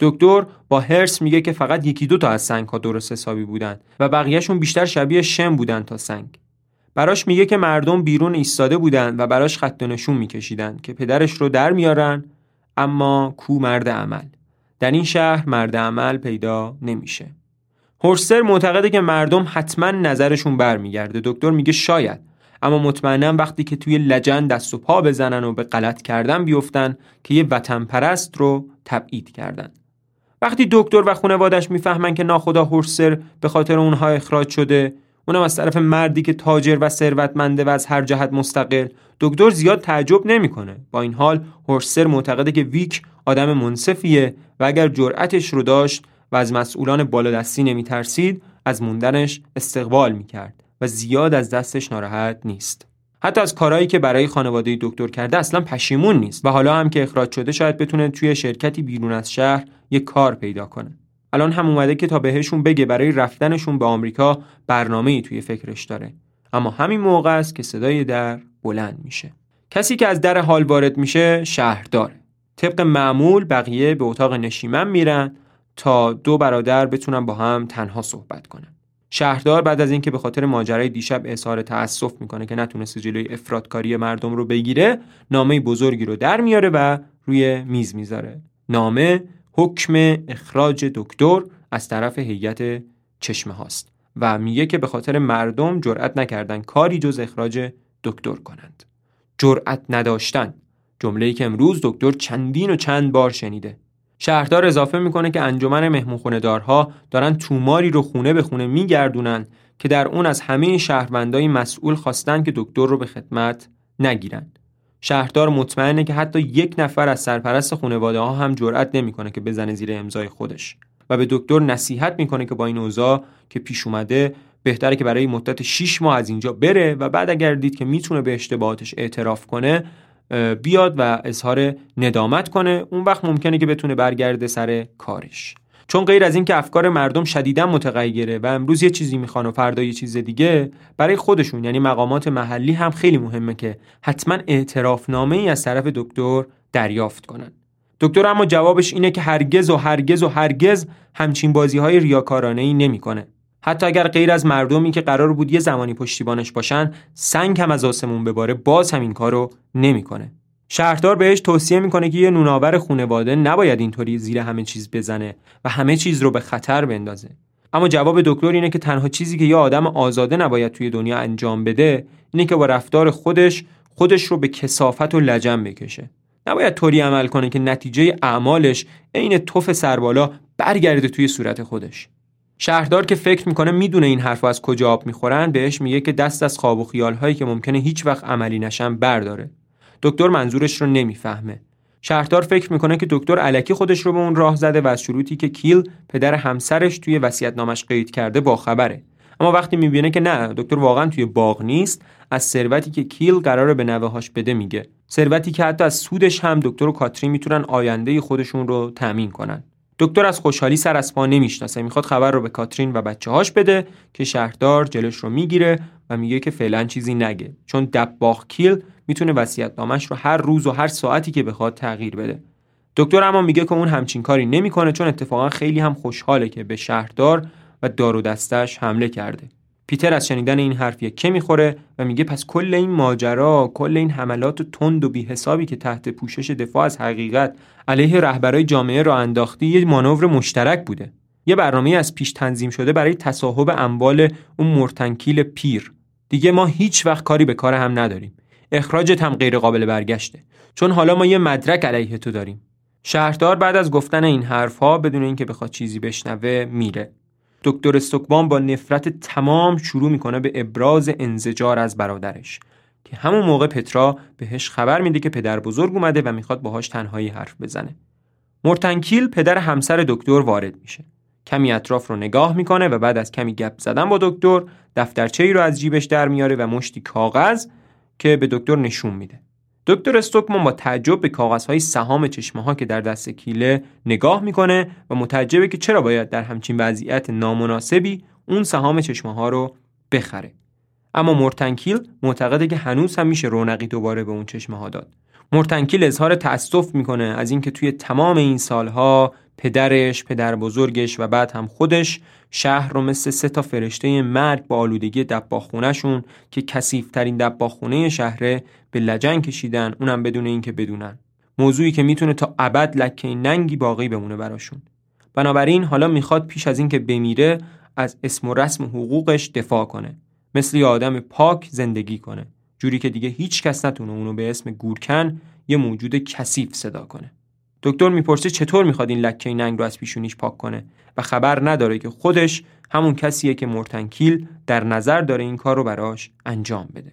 دکتر با هرس میگه که فقط یکی دو تا از سنگ ها درست حسابی بودن و بقیهشون بیشتر شبیه شم بودن تا سنگ. براش میگه که مردم بیرون ایستاده بودن و براش خط نشون میکشیدن که پدرش رو در میارن اما کو مرد عمل. در این شهر مرد عمل پیدا نمیشه. هورستر معتقده که مردم حتما نظرشون برمیگرده. دکتر میگه شاید اما مطمئنا وقتی که توی لجن دست و پا بزنن و به غلط کردن بیفتن که یه وطن پرست رو تبعید کردن. وقتی دکتر و خانوادش می‌فهمن که ناخدا هورستر به خاطر اونها اخراج شده اونم از طرف مردی که تاجر و ثروتمنده و از هر جهت مستقل. دکتر زیاد تعجب نمی‌کنه. با این حال هورسر معتقده که ویک آدم منصفیه و اگر جرأتش رو داشت و از مسئولان بالادستی نمیترسید از موندنش استقبال می‌کرد و زیاد از دستش ناراحت نیست. حتی از کارهایی که برای خانواده دکتر کرده اصلا پشیمون نیست و حالا هم که اخراج شده شاید بتونه توی شرکتی بیرون از شهر یک کار پیدا کنه. الان هم اومده که تا بهشون بگه برای رفتنشون به آمریکا برنامه ای توی فکرش داره. اما همین موقع است که صدای در بلند میشه. کسی که از در حال وارد میشه شهرداره طبق معمول بقیه به اتاق نشیمن میرن تا دو برادر بتونن با هم تنها صحبت کنن. شهردار بعد از اینکه به خاطر ماجرای دیشب اظهار تأسف می‌کنه که نتونسته جلوی افرادکاری مردم رو بگیره نامه بزرگی رو در میاره و روی میز می‌ذاره. نامه حکم اخراج دکتر از طرف هیئت چشمه هاست و میگه که به خاطر مردم جرأت نکردن کاری جز اخراج دکتر کنند. جرأت نداشتن. جمله‌ای که امروز دکتر چندین و چند بار شنیده. شهردار اضافه می‌کنه که انجمن مهمونخونه‌دارها دارن توماری رو خونه به خونه میگردونن که در اون از همه شهروندای مسئول خواستن که دکتر رو به خدمت نگیرن. شهردار مطمئنه که حتی یک نفر از سرپرست خانواده ها هم جرئت نمی‌کنه که بزنه زیر امضای خودش و به دکتر نصیحت می‌کنه که با این اوضاع که پیش اومده بهتره که برای مدت 6 ماه از اینجا بره و بعد اگر دید که می‌تونه به اشتباهاتش اعتراف کنه بیاد و اظهار ندامت کنه اون وقت ممکنه که بتونه برگرده سر کارش. چون غیر از اینکه افکار مردم شدیدا متغیره و امروز یه چیزی می‌خوان و فردا یه چیز دیگه برای خودشون یعنی مقامات محلی هم خیلی مهمه که حتما اعترافنامه ای از طرف دکتر دریافت کنن. دکتر اما جوابش اینه که هرگز و هرگز و هرگز همچین بازی های ریاکارانه ای نمی‌کنه. حتی اگر غیر از مردمی که قرار بود یه زمانی پشتیبانش باشن سنگ هم از آسمون بباره باز هم این کارو نمی‌کنه. شهردار بهش توصیه می‌کنه که یه نوناور خونواده نباید اینطوری زیر همه چیز بزنه و همه چیز رو به خطر بندازه. اما جواب دکتر اینه که تنها چیزی که یه آدم آزاده نباید توی دنیا انجام بده اینه که با رفتار خودش خودش رو به کسافت و لجن بکشه. نباید طوری عمل کنه که نتیجه اعمالش عین توف سربالا برگرده توی صورت خودش. شهردار که فکر می‌کنه می‌دونه این حرف از کجا آب می‌خورن بهش میگه که دست از خواب و خیال هایی که ممکنه هیچ وقت عملی نشن برداره. دکتر منظورش رو نمی‌فهمه. شهردار فکر می‌کنه که دکتر علکی خودش رو به اون راه زده و از شروطی که کیل پدر همسرش توی نامش قید کرده با خبره اما وقتی می‌بینه که نه دکتر واقعا توی باغ نیست از ثروتی که کیل قراره به نوه‌هاش بده میگه. ثروتی که حتی از سودش هم دکتر و کاتری می‌تونن آینده خودشون رو تأمین کنن. دکتر از خوشحالی سر از پا نمی‌شناسه. می‌خواد خبر رو به کاترین و بچه هاش بده که شهردار جلش رو می‌گیره و میگه که فعلا چیزی نگه. چون دباغ کیل می‌تونه وصیت نامش رو هر روز و هر ساعتی که بخواد تغییر بده. دکتر اما میگه که اون همچین کاری نمی‌کنه چون اتفاقا خیلی هم خوشحاله که به شهردار و دار و دستش حمله کرده. پیتر از شنیدن این حرف که می‌خوره و میگه پس کل این ماجرا کل این حملات تند و بیحسابی که تحت پوشش دفاع از حقیقت علیه رهبرای جامعه را انداختی یه مانور مشترک بوده. یه برنامه از پیش تنظیم شده برای تصاحب اموال اون مرتنکیل پیر. دیگه ما هیچ وقت کاری به کار هم نداریم. اخراجت هم غیر قابل برگشته. چون حالا ما یه مدرک علیه تو داریم. شهردار بعد از گفتن این حرفها بدون اینکه بخواد چیزی بشنوه میره. دکتر استوکبان با نفرت تمام شروع می‌کنه به ابراز انزجار از برادرش که همون موقع پترا بهش خبر میده که پدر بزرگ اومده و می‌خواد باهاش تنهایی حرف بزنه. مرتنکیل پدر همسر دکتر وارد میشه. کمی اطراف رو نگاه می‌کنه و بعد از کمی گپ زدن با دکتر دفترچه ای رو از جیبش در میاره و مشتی کاغذ که به دکتر نشون میده. دکتر استوکمان با تعجب به کاغذهای سهام چشمه ها که در دست کیله نگاه می‌کنه و متعجبه که چرا باید در همچین وضعیت نامناسبی اون سهام چشمه ها رو بخره. اما مرتنکیل معتقده که هنوز هم میشه رونقی دوباره به اون چشمه ها داد. مرتنکیل اظهار تأسف می‌کنه از اینکه توی تمام این سالها پدرش، پدر بزرگش و بعد هم خودش شهر رو مثل سه تا فرشته مرگ با آلودگی دباخونهشون که کسیفترین دباخونه شهره به لجن کشیدن اونم بدون اینکه بدونن. موضوعی که می‌تونه تا ابد لکه ننگی باقی بمونه براشون. بنابراین حالا می‌خواد پیش از اینکه بمیره از اسم و رسم حقوقش دفاع کنه. مثل یه آدم پاک زندگی کنه. جوری که دیگه هیچ کس نتونه اونو به اسم گورکن یه موجود کثیف صدا کنه. دکتر می‌پرسه چطور می‌خواد این لکه ننگ رو از پیشونیش پاک کنه و خبر نداره که خودش همون کسیه که مرتنکیل در نظر داره این کار رو براش انجام بده.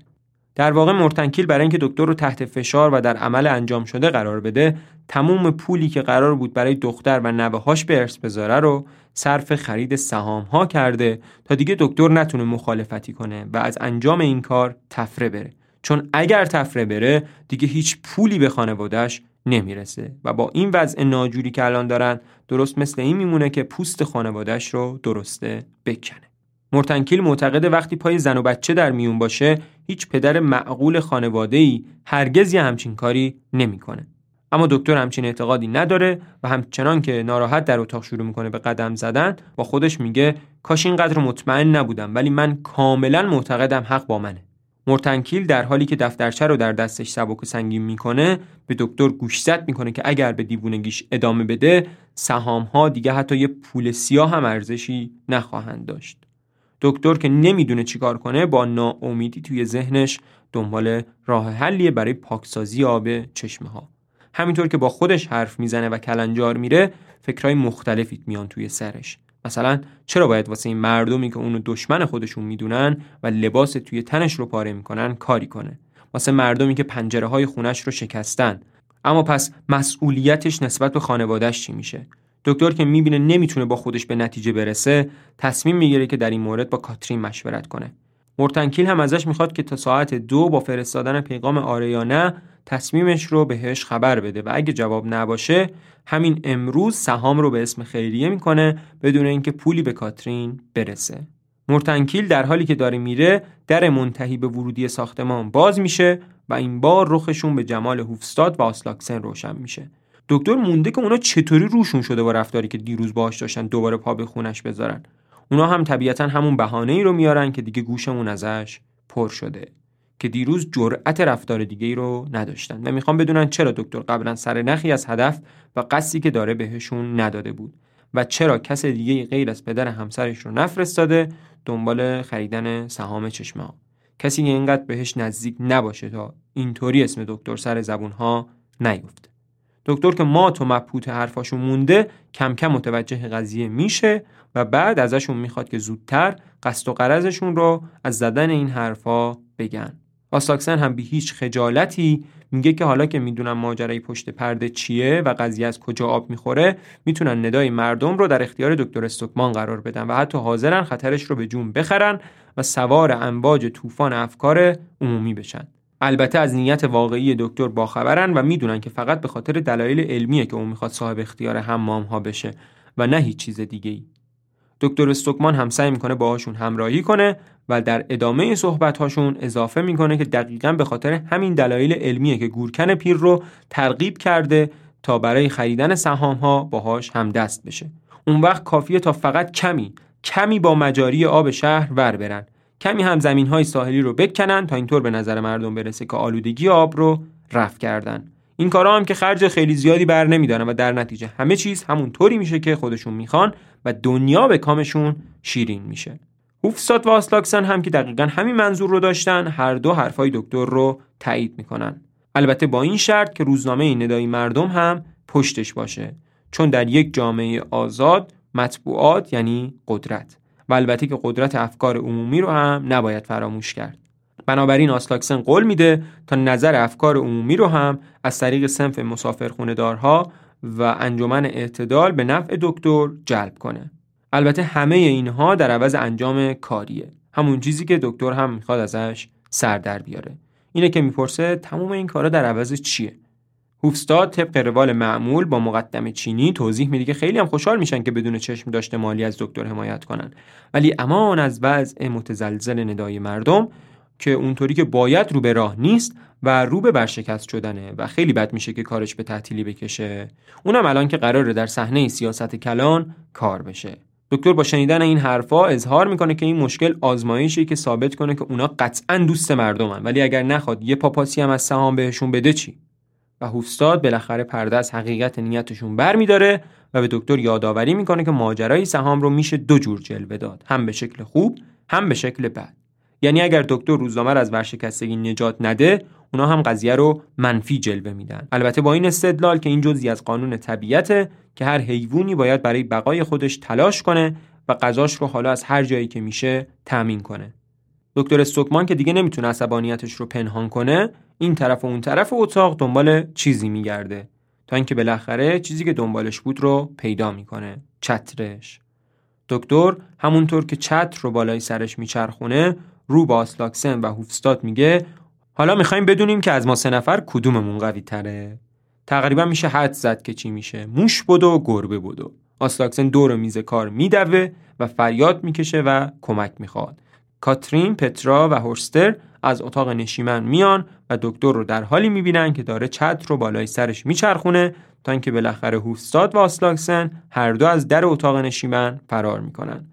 در واقع مرتنکیل برای اینکه دکتر رو تحت فشار و در عمل انجام شده قرار بده تموم پولی که قرار بود برای دختر و نوه‌هاش به ارث بذاره رو صرف خرید سهام ها کرده تا دیگه دکتر نتونه مخالفتی کنه و از انجام این کار تفره بره. چون اگر تفره بره دیگه هیچ پولی به خانوادهش نمی‌رسه و با این وضع ناجوری که الان دارن درست مثل این میمونه که پوست خانوادهش رو درسته بکنه مرتنکیل معتقده وقتی پای زن و بچه در میون باشه هیچ پدر معقول خانواده‌ای هرگز یه همچین کاری نمی‌کنه. اما دکتر همچین اعتقادی نداره و همچنان که ناراحت در اتاق شروع می‌کنه به قدم زدن با خودش میگه کاش اینقدر مطمئن نبودم ولی من کاملا معتقدم حق با منه. مرتنکیل در حالی که دفترچه رو در دستش سبک و سنگین می‌کنه به دکتر گوشزد می‌کنه که اگر به دیوونگیش ادامه بده سهام ها دیگه حتی یه پول سیاه هم ارزشی نخواهند داشت. دکتر که نمی‌دونه چیکار کنه با ناامیدی توی ذهنش دنبال راه حلیه برای پاکسازی آب چشمه ها همینطور که با خودش حرف می‌زنه و کلنجار میره فکرهای مختلفی میان توی سرش. مثلا چرا باید واسه این مردمی که اونو دشمن خودشون می‌دونن و لباس توی تنش رو پاره می‌کنن کاری کنه؟ واسه مردمی که پنجره های خونش رو شکستن. اما پس مسئولیتش نسبت به خانوادهش چی میشه؟ دکتر که می‌بینه نمی‌تونه با خودش به نتیجه برسه تصمیم می‌گیره که در این مورد با کاترین مشورت کنه. مرتنکیل هم ازش می‌خواد که تا ساعت دو با فرستادن پیغام آره یا نه تصمیمش رو بهش خبر بده و اگه جواب نباشه همین امروز سهام رو به اسم خیریه می‌کنه بدون اینکه پولی به کاترین برسه. مرتنکیل در حالی که داره میره در منتهی به ورودی ساختمان باز میشه و این بار رخشون به جمال هوفستاد و آسلاکسن روشن میشه. دکتر مونده که اونا چطوری روشون شده با رفتاری که دیروز باهاش داشتن دوباره پا به خونش بذارن. اونا هم طبیعتا همون بهانه ای رو میارن که دیگه گوشمون ازش پر شده. که دیروز جرأت رفتار دیگه ای رو نداشتن و می‌خوام بدونن چرا دکتر قبلا سر نخی از هدف و قصدی که داره بهشون نداده بود و چرا کس دیگه غیر از پدر همسرش رو نفرستاده دنبال خریدن سهام چشمه ها. کسی که اینقدر بهش نزدیک نباشه تا اینطوری اسم دکتر سر زبون ها نیفته. دکتر که ما تو مبهوت حرفاشو مونده کم کم متوجه قضیه میشه و بعد ازشون می‌خواد که زودتر قصد و قرضشون رو از زدن این حرفا بگن. آساکسن هم بی هیچ خجالتی میگه که حالا که می‌دونن ماجرای پشت پرده چیه و قضیه از کجا آب می‌خوره می‌تونن ندای مردم رو در اختیار دکتر استوکمان قرار بدن و حتی حاضرن خطرش رو به جون بخرن و سوار امواج طوفان افکار عمومی بشن البته از نیت واقعی دکتر باخبرن و می‌دونن که فقط به خاطر دلایل علمیه که اون می‌خواد صاحب اختیار حمام ها بشه و نه هیچ چیز دیگه ای. دکتر استوکمان هم سعی می‌کنه باهاشون همراهی کنه و در ادامه صحبت هاشون اضافه می‌کنه که دقیقا به خاطر همین دلایل علمیه که گورکن پیر رو ترغیب کرده تا برای خریدن سهام ها باهاش هم دست بشه. اون وقت کافیه تا فقط کمی کمی با مجاری آب شهر ور برن. کمی هم زمین های ساحلی رو بکنن تا اینطور به نظر مردم برسه که آلودگی آب رو رفع کردن. این کارا هم که خرج خیلی زیادی بر نمیدارن و در نتیجه همه چیز همون طوری میشه که خودشون می‌خوان و دنیا به کامشون شیرین میشه. هوفستاد و آسلاکسن هم که دقیقا همین منظور رو داشتن هر دو حرفای دکتر رو تایید می‌کنن. البته با این شرط که روزنامه ندایی مردم هم پشتش باشه چون در یک جامعه آزاد مطبوعات یعنی قدرت. و البته که قدرت افکار عمومی رو هم نباید فراموش کرد. بنابراین آسلاکسن قول میده تا نظر افکار عمومی رو هم از طریق سنف مسافرخونه دارها و انجمن اعتدال به نفع دکتر جلب کنه. البته همه اینها در عوض انجام کاریه. همون چیزی که دکتر هم می‌خواد ازش سر در بیاره. اینه که می‌پرسه تمام این کارا در عوض چیه؟ هوفستاد طبق روال معمول با مقدم چینی توضیح میده که خیلی هم خوشحال میشن که بدون چشم داشته مالی از دکتر حمایت کنن. ولی امان از وضع متزلزل ندای مردم که اونطوری که باید رو به راه نیست و رو به برشکست شدنه و خیلی بد میشه که کارش به تعطیلی بکشه. اونم الان که قراره در صحنه سیاست کلان کار بشه. دکتر با شنیدن این حرفا اظهار می‌کنه که این مشکل آزمایشی که ثابت کنه که اونا قطعا دوست مردمن. ولی اگر نخواد یه پاپاسی هم از سهام بهشون بده چی؟ و هوفستاد بالاخره پرده از حقیقت نیتشون برمیداره و به دکتر یادآوری می‌کنه که ماجرای سهام رو میشه دو جور جلوه داد. هم به شکل خوب هم به شکل بد. یعنی اگر دکتر روزنامه از ورشکستگی نجات نده اونا هم قضیه رو منفی جلوه میدن. البته با این استدلال که این جزئی از قانون طبیعته که هر حیوانی باید برای بقای خودش تلاش کنه و غذاش رو حالا از هر جایی که میشه تأمین کنه. دکتر استوکمان که دیگه نمی‌تونه عصبانیتش رو پنهان کنه این طرف و اون طرف اتاق دنبال چیزی میگرده. تا اینکه بالاخره چیزی که دنبالش بود رو پیدا می‌کنه. چترش. دکتر همونطور که چتر رو بالای سرش میچرخونه رو با آسلاکسن و هوفستاد میگه حالا می‌خوایم بدونیم که از ما سه نفر کدوممون قوی تره تقریبا میشه حد زد که چی میشه. موش بود و گربه بود آسلاکسن دور میز کار میدوه و فریاد می‌کشه و کمک می‌خواد. کاترین، پترا و هورستر از اتاق نشیمن میان و دکتر رو در حالی می‌بینن که داره چتر رو بالای سرش میچرخونه تا اینکه بالاخره هوفستاد و آسلاکسن هر دو از در اتاق نشیمن فرار می‌کنن.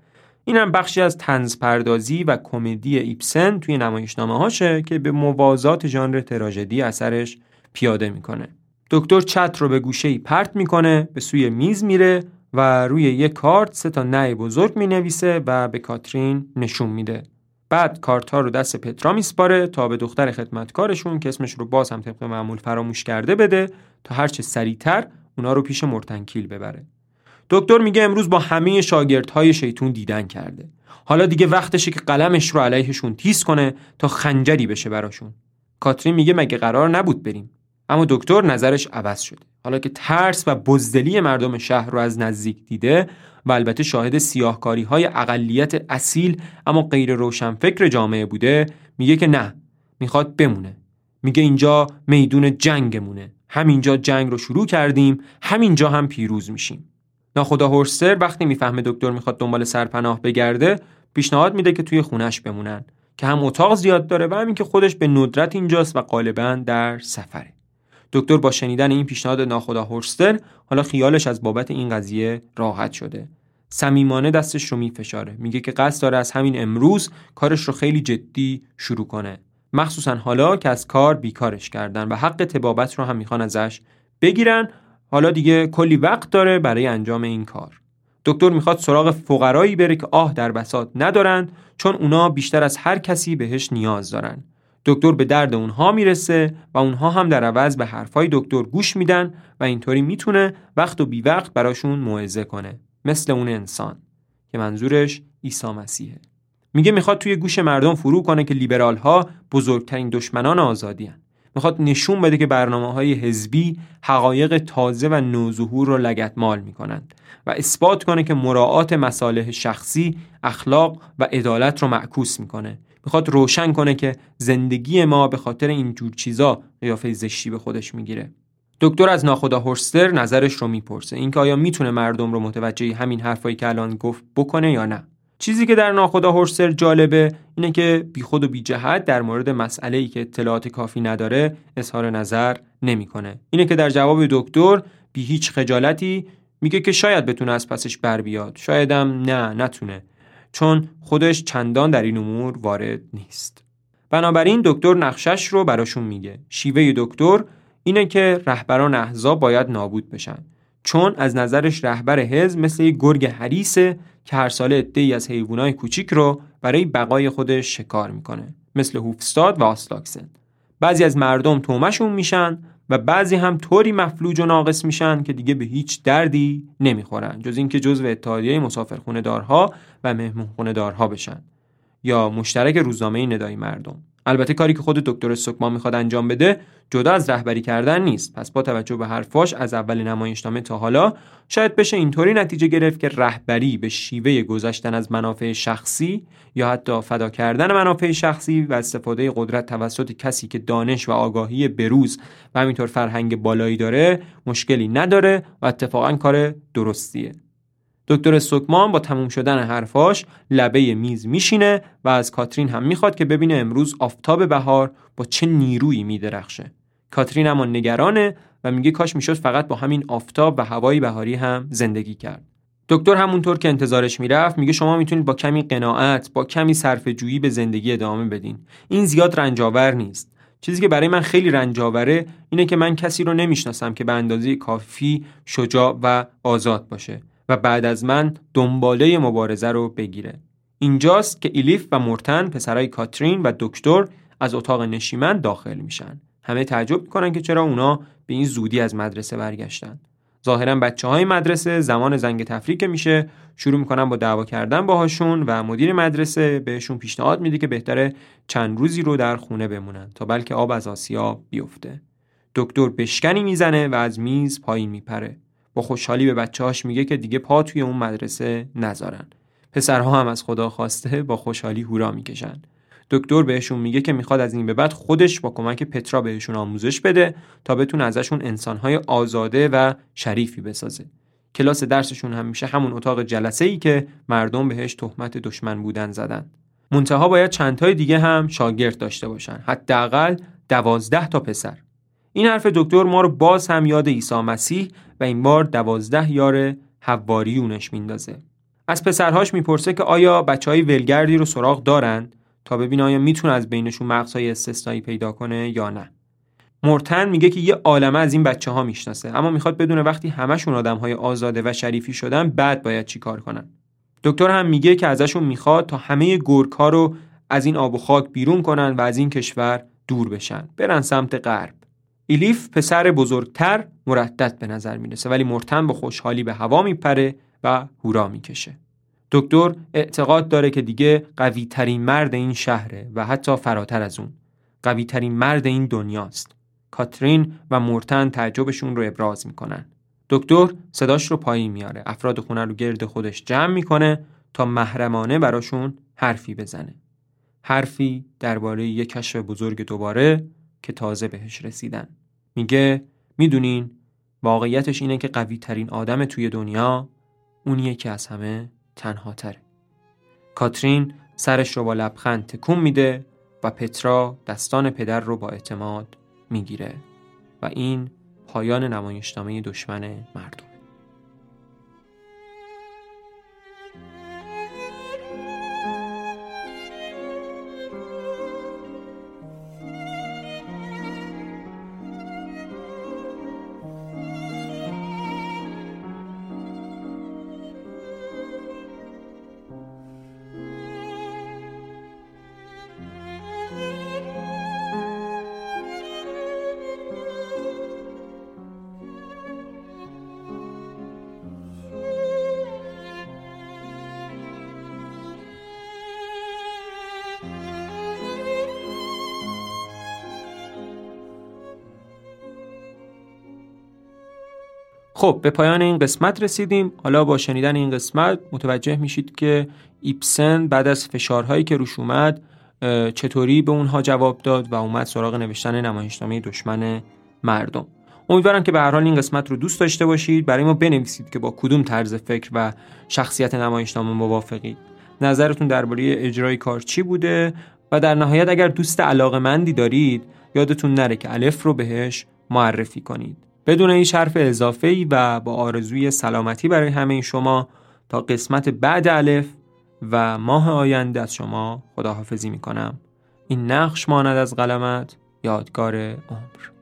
این هم بخشی از تنز پردازی و کمدی ایپسن توی نمایشنامه هاشه که به موازات ژانر تراژدی اثرش پیاده می‌کنه. دکتر چت رو به گوشه ای پرت می‌کنه به سوی میز میره و روی یک کارت سه تا نه بزرگ می نویسه و به کاترین نشون میده. بعد کارت ها رو دست پترا میسپاره تا به دختر خدمتکارشون که اسمش رو باز هم طبق معمول فراموش کرده بده تا هرچه سریعتر اونا رو پیش مرتنکیل ببره. دکتر میگه امروز با همه شاگردهای شیطون دیدن کرده. حالا دیگه وقتشه که قلمش رو علیهشون تیز کنه تا خنجری بشه براشون. کاترین میگه مگه قرار نبود بریم. اما دکتر نظرش عوض شده. حالا که ترس و بزدلی مردم شهر رو از نزدیک دیده و البته شاهد سیاهکاری های اقلیت اصیل اما غیر روشنفکر جامعه بوده میگه که نه می‌خواد بمونه. میگه اینجا میدون جنگمونه. همینجا جنگ رو شروع کردیم همینجا هم پیروز میشیم. ناخدا هورستر وقتی می‌فهمه دکتر می‌خواد دنبال سرپناه بگرده پیشنهاد میده که توی خونش بمونن که هم اتاق زیاد داره و همین که خودش به ندرت اینجاست و غالبا در سفره. دکتر با شنیدن این پیشنهاد ناخدا هورستر حالا خیالش از بابت این قضیه راحت شده. صمیمانه دستش رو میفشاره. میگه که قصد داره از همین امروز کارش رو خیلی جدی شروع کنه. مخصوصا حالا که از کار بیکارش کردن و حق تبابت رو هم می‌خوان ازش بگیرن حالا دیگه کلی وقت داره برای انجام این کار. دکتر می‌خواد سراغ فقرایی بره که آه در بساط ندارن چون اونا بیشتر از هر کسی بهش نیاز دارن. دکتر به درد اونها می‌رسه و اونها هم در عوض به حرفای دکتر گوش میدن و اینطوری می‌تونه وقت و بی وقت براشون موعظه کنه. مثل اون انسان که منظورش عیسی مسیحه. میگه می‌خواد توی گوش مردم فرو کنه که لیبرال ها بزرگترین دشمنان آزادی هن. می‌خواد نشون بده که برنامه های حزبی حقایق تازه و نوظهور رو لگتمال می‌کنند و اثبات کنه که مراعات مصالح شخصی، اخلاق و عدالت رو معکوس می‌کنه. می‌خواد روشن کنه که زندگی ما به خاطر این جور چیزا قیافه زشتی به خودش می‌گیره. دکتر از ناخدا هورستر نظرش رو می‌پرسه اینکه آیا می‌تونه مردم رو متوجه همین حرفایی که الان گفت بکنه یا نه چیزی که در ناخدا هورستر جالبه اینه که بیخود و بی جهت در مورد مسئله ای که اطلاعات کافی نداره اظهار نظر نمی‌کنه. اینه که در جواب دکتر بی هیچ خجالتی میگه که شاید بتونه از پسش بر بیاد. شایدم نه نتونه. چون خودش چندان در این امور وارد نیست. بنابراین دکتر نقشش رو براشون میگه. شیوه دکتر اینه که رهبران احزاب باید نابود بشن. چون از نظرش رهبر حزب مثل یک گرگ حریسه که هر ساله ای از حیوانات کوچیک رو برای بقای خودش شکار می‌کنه مثل هوفستاد و آسلاکسن بعضی از مردم تومشون میشن و بعضی هم طوری مفلوج و ناقص میشن که دیگه به هیچ دردی نمی‌خورن جز اینکه جزو اتحادیه مسافرخونه دارها و مهمون دارها بشن یا مشترک روزنامه ندای مردم. البته کاری که خود دکتر سکما می‌خواد انجام بده جدا از رهبری کردن نیست. پس با توجه به حرفاش از اول نمایشنامه تا حالا شاید بشه اینطوری نتیجه گرفت که رهبری به شیوه گذشتن از منافع شخصی یا حتی فدا کردن منافع شخصی و استفاده قدرت توسط کسی که دانش و آگاهی بروز و همینطور فرهنگ بالایی داره مشکلی نداره و اتفاقا کار درستیه. دکتر سوکمان با تموم شدن حرفاش لبه میز میشینه و از کاترین هم می‌خواد که ببینه امروز آفتاب بهار با چه نیرویی میدرخشه. کاترین اما نگرانه و میگه کاش می‌شد فقط با همین آفتاب و هوای بهاری هم زندگی کرد. دکتر همونطور که انتظارش می‌رفت میگه شما می‌تونید با کمی قناعت با کمی صرف جویی به زندگی ادامه بدین. این زیاد رنجاور نیست. چیزی که برای من خیلی رنجاوره اینه که من کسی رو نمی‌شناسم که به اندازه کافی شجاع و آزاد باشه. و بعد از من دنباله مبارزه رو بگیره. اینجاست که ایلیف و مورتن پسرای کاترین و دکتر از اتاق نشیمن داخل میشن. همه تعجب می‌کنن که چرا اونا به این زودی از مدرسه برگشتن. ظاهرا بچه های مدرسه زمان زنگ تفریق میشه شروع می‌کنن با دعوا کردن باهاشون و مدیر مدرسه بهشون پیشنهاد میده که بهتره چند روزی رو در خونه بمونن تا بلکه آب از آسیا بیفته. دکتر بشکنی می‌زنه و از میز پایین میپره. با خوشحالی به بچه‌هاش میگه که دیگه پا توی اون مدرسه نذارن. پسرها هم از خدا خواسته با خوشحالی هورا می‌کشن. دکتر بهشون میگه که می‌خواد از این به بعد خودش با کمک پترا بهشون آموزش بده تا بتونه ازشون انسانهای آزاده و شریفی بسازه. کلاس درسشون هم میشه همون اتاق جلسه ای که مردم بهش تهمت دشمن بودن زدن. منتها باید چندتای دیگه هم شاگرد داشته باشن. حداقل دوازده تا پسر. این حرف دکتر ما رو باز هم یاد عیسی مسیح و این بار دوازده یار حواریونش میندازه. از پسرهاش می‌پرسه که آیا بچه های ولگردی رو سراغ دارن تا ببین آیا می‌تونه از بینشون مغزهای استثنایی پیدا کنه یا نه. مرتن میگه که یه عالمه از این بچه ها می‌شناسه اما می‌خواد بدونه وقتی همشون آدم های آزاده و شریفی شدن بعد باید چی کار کنن. دکتر هم میگه که ازشون می‌خواد تا همه ها رو از این آب و خاک بیرون کنن و از این کشور دور بشن برن سمت غرب. ایلیف پسر بزرگتر مردد به نظر می‌رسه ولی مرتن با خوشحالی به هوا میپره و هورا می‌کشه دکتر اعتقاد داره که دیگه قوی ترین مرد این شهره و حتی فراتر از اون قوی ترین مرد این دنیاست کاترین و مورتن تعجبشون رو ابراز می‌کنن. دکتر صداش رو پایین میاره. افراد خونه رو گرد خودش جمع می‌کنه تا محرمانه براشون حرفی بزنه. حرفی درباره یک کشف بزرگ دوباره که تازه بهش رسیدن. میگه می‌دونین واقعیتش اینه که قوی ترین آدم توی دنیا اونیه که از همه تنها تره. کاترین سرش رو با لبخند تکون میده و پترا دستان پدر رو با اعتماد می‌گیره و این پایان نمایشنامه دشمن مردم خب به پایان این قسمت رسیدیم. حالا با شنیدن این قسمت متوجه میشید که ایپسن بعد از فشارهایی که روش اومد چطوری به اونها جواب داد و اومد سراغ نوشتن نمایشنامه دشمن مردم. امیدوارم که به هر حال این قسمت رو دوست داشته باشید. برای ما بنویسید که با کدوم طرز فکر و شخصیت نمایشنامه موافقید. نظرتون درباره اجرای کار چی بوده؟ و در نهایت اگر دوست علاقه مندی دارید یادتون نره که الف رو بهش معرفی کنید. بدون این حرف اضافه ای و با آرزوی سلامتی برای همه شما تا قسمت بعد الف و ماه آینده از شما خداحافظی می کنم این نقش ماند از قلمت یادگار عمر.